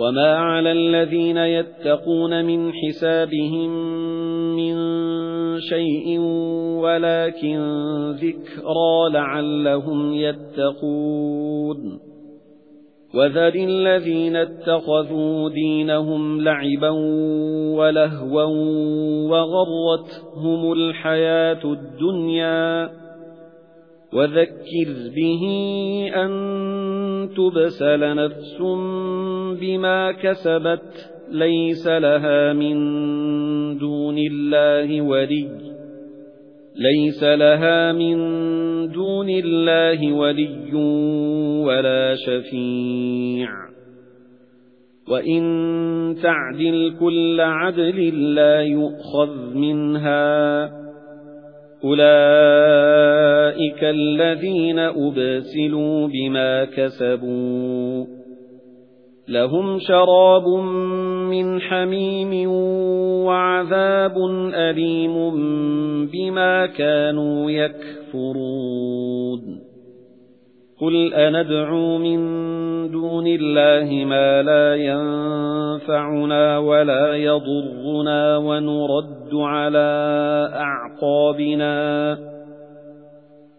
وَمَا عَلَى الَّذِينَ يَتَّقُونَ مِنْ حِسَابِهِمْ مِنْ شَيْءٍ وَلَكِنْ ذِكْرَى لَعَلَّهُمْ يَتَّقُونَ وَذَرِ الَّذِينَ اتَّخَذُوا دِينَهُمْ لَعِبًا وَلَهْوًا وَغَرَّتْهُمُ الْحَيَاةُ الدُّنْيَا وَذَكِّرْ بِهِ أَن تُبْسَلَ نَفْسٌ بِمَا كَسَبَتْ لَيْسَ لَهَا مِن دُونِ اللَّهِ وَلِيٌّ. لَيْسَ لَهَا مِن دُونِ اللَّهِ وَلِيٌّ وَلَا شَفِيعٌ. وَإِن تَعْدِلْ كُلَّ عَدْلٍ لَّا يُؤْخَذْ مِنْهَا. أُولَئِكَ الَّذِينَ أُبْسِلُوا بِمَا كَسَبُوا. لَهُمْ شَرَابٌ مِّنْ حَمِيمٍ وَعَذَابٌ أَلِيمٌ بِمَا كَانُوا يَكْفُرُونَ. قُلْ أَنَدْعُو مِن دُونِ اللَّهِ مَا لَا يَنفَعُنَا وَلَا يَضُرُّنَا وَنُرَدُّ عَلَى أَعْقَابِنَا.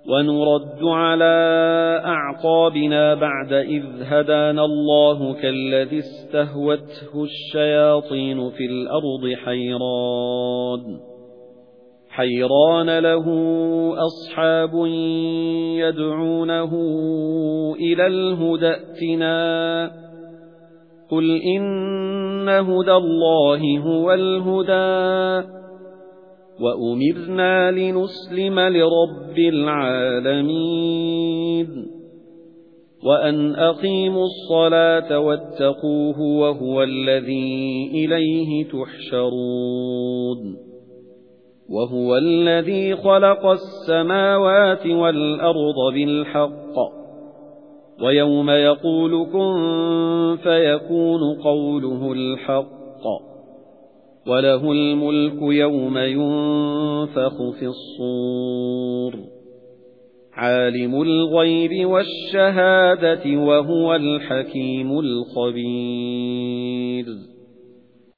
وَنُرَدُّ عَلَى أَعْقَابِنَا بَعْدَ إِذْ هَدَانَا اللَّهُ كَالَّذِي اسْتَهْوَتْهُ الشَّيَاطِينُ فِي الْأَرْضِ حَيْرَانٌ. حَيْرَانَ لَهُ أَصْحَابٌ يَدْعُونَهُ إِلَى الْهُدى ائْتِنَا. قُلْ إِنَّ هُدَى اللَّهِ هُوَ الْهُدَى. وَأُمِرْنَا لِنُسْلِمَ لِرَبِّ الْعَالَمِينَ. وَأَنْ أَقِيمُوا الصَّلَاةَ وَاتَّقُوهُ وَهُوَ الَّذِي إِلَيْهِ تُحْشَرُونَ. وَهُوَ الَّذِي خَلَقَ السَّمَاوَاتِ وَالْأَرْضَ بِالْحَقِّ. وَيَوْمَ يَقُولُ كُن فَيَكُونُ قَوْلُهُ الْحَقَّ. وَلَهُ الْمُلْكُ يَوْمَ يُنفَخُ فِي الصُّورِ. عَالِمُ الْغَيْبِ وَالشَّهَادَةِ وَهُوَ الْحَكِيمُ الْخَبِيرُ.